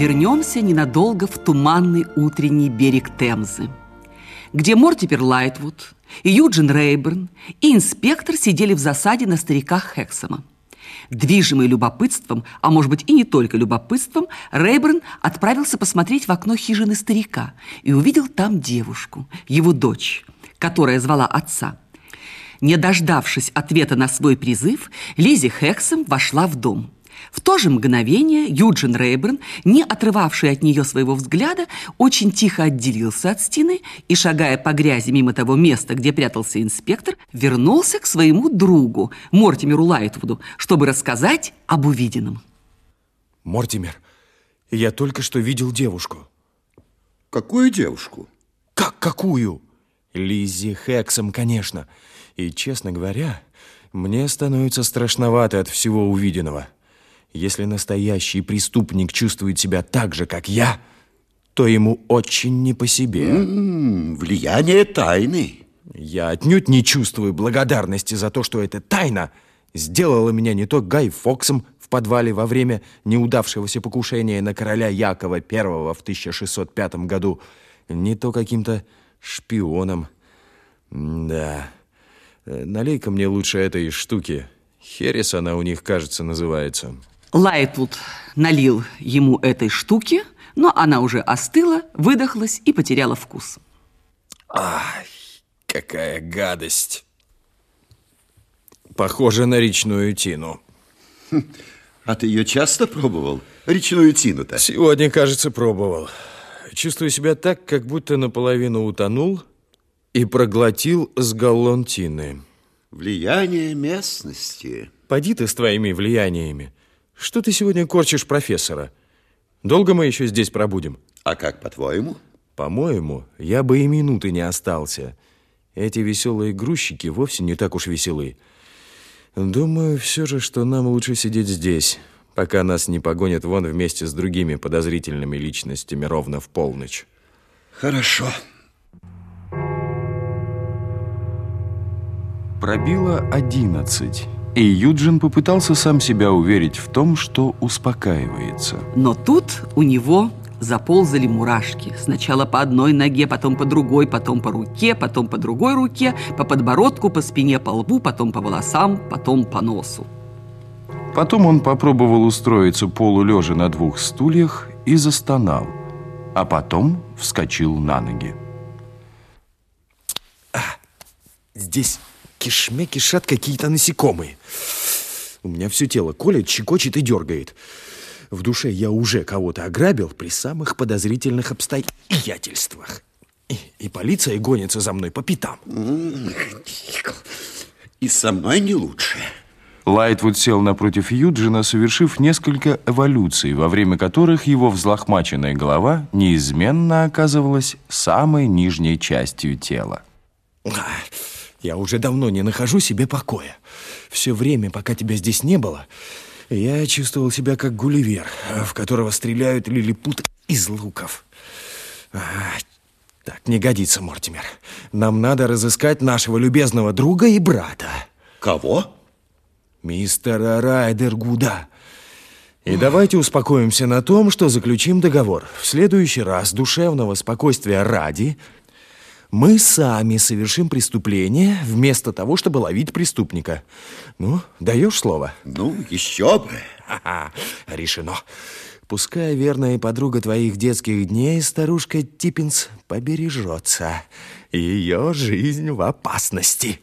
Вернемся ненадолго в туманный утренний берег Темзы, где Мортипер Лайтвуд и Юджин Рейберн и инспектор сидели в засаде на стариках Хексома. Движимый любопытством, а может быть и не только любопытством, Рейберн отправился посмотреть в окно хижины старика и увидел там девушку, его дочь, которая звала отца. Не дождавшись ответа на свой призыв, Лизи Хексом вошла в дом. В то же мгновение Юджин Рейберн, не отрывавший от нее своего взгляда, очень тихо отделился от стены и, шагая по грязи мимо того места, где прятался инспектор, вернулся к своему другу, Мортимеру Лайтвуду, чтобы рассказать об увиденном. Мортимер, я только что видел девушку. Какую девушку? Как какую? Лиззи Хексом, конечно. И, честно говоря, мне становится страшновато от всего увиденного. Если настоящий преступник чувствует себя так же, как я, то ему очень не по себе. М -м, влияние тайны. Я отнюдь не чувствую благодарности за то, что эта тайна сделала меня не то Гай Фоксом в подвале во время неудавшегося покушения на короля Якова I в 1605 году, не то каким-то шпионом. Да, налей-ка мне лучше этой штуки. Херес она у них, кажется, называется. Лайтвуд налил ему этой штуки, но она уже остыла, выдохлась и потеряла вкус. Ай, какая гадость. Похоже на речную тину. А ты ее часто пробовал? Речную тину-то? Сегодня, кажется, пробовал. Чувствую себя так, как будто наполовину утонул и проглотил с галлон тины. Влияние местности. Поди ты с твоими влияниями. Что ты сегодня корчишь профессора? Долго мы еще здесь пробудем? А как, по-твоему? По-моему, я бы и минуты не остался. Эти веселые грузчики вовсе не так уж веселы. Думаю все же, что нам лучше сидеть здесь, пока нас не погонят вон вместе с другими подозрительными личностями ровно в полночь. Хорошо. Пробило одиннадцать. И Юджин попытался сам себя уверить в том, что успокаивается. Но тут у него заползали мурашки. Сначала по одной ноге, потом по другой, потом по руке, потом по другой руке, по подбородку, по спине, по лбу, потом по волосам, потом по носу. Потом он попробовал устроиться полулежа на двух стульях и застонал, а потом вскочил на ноги. А, здесь кишме кишат какие-то насекомые. У меня все тело колет, щекочет и дергает. В душе я уже кого-то ограбил при самых подозрительных обстоятельствах. И, и полиция гонится за мной по пятам. И со мной не лучше. Лайтвуд сел напротив Юджина, совершив несколько эволюций, во время которых его взлохмаченная голова неизменно оказывалась самой нижней частью тела. Я уже давно не нахожу себе покоя. Все время, пока тебя здесь не было, я чувствовал себя как Гулливер, в которого стреляют лилипут из луков. А, так не годится, Мортимер. Нам надо разыскать нашего любезного друга и брата. Кого? Мистера Райдергуда. И давайте успокоимся на том, что заключим договор. В следующий раз душевного спокойствия ради мы сами совершим преступление вместо того, чтобы ловить преступника. Ну, даешь слово? Ну, еще бы. Ха-ха, решено. Пускай верная подруга твоих детских дней, старушка Типпинс, побережется. Ее жизнь в опасности.